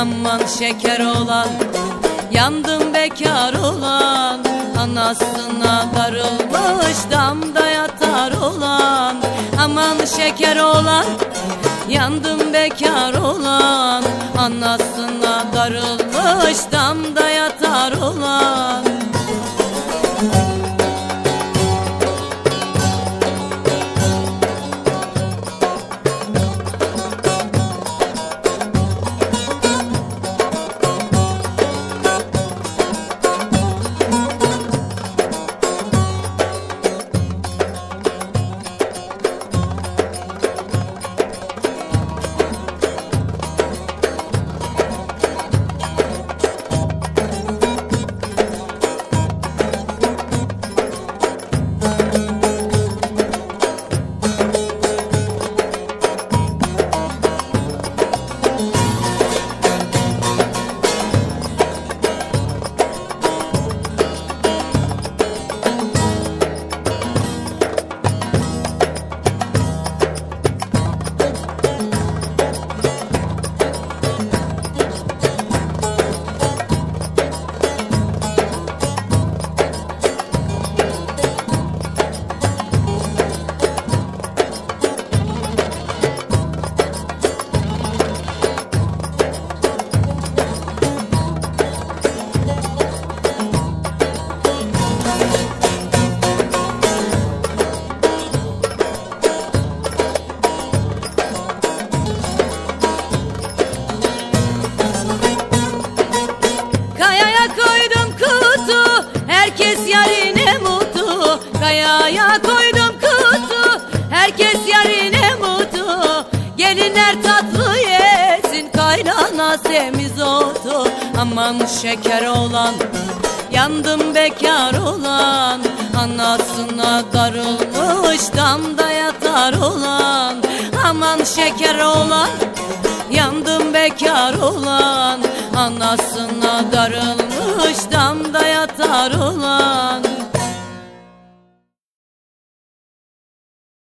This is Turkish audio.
Aman şeker olan Yandım bekar olan Anasına darılmış damda yatar olan. Aman şeker olan Yandım bekar olan Anasına darılmış damda yatar koydum kutu Herkes yarine mutlu Kayaya koydum kutu Herkes yarine mutlu Gelinler tatlı yesin Kaynana semizotu Aman şeker olan Yandım bekar olan. Anasına darılmış Damda yatar olan. Aman şeker olan Yandım bekar olan. Anasına olan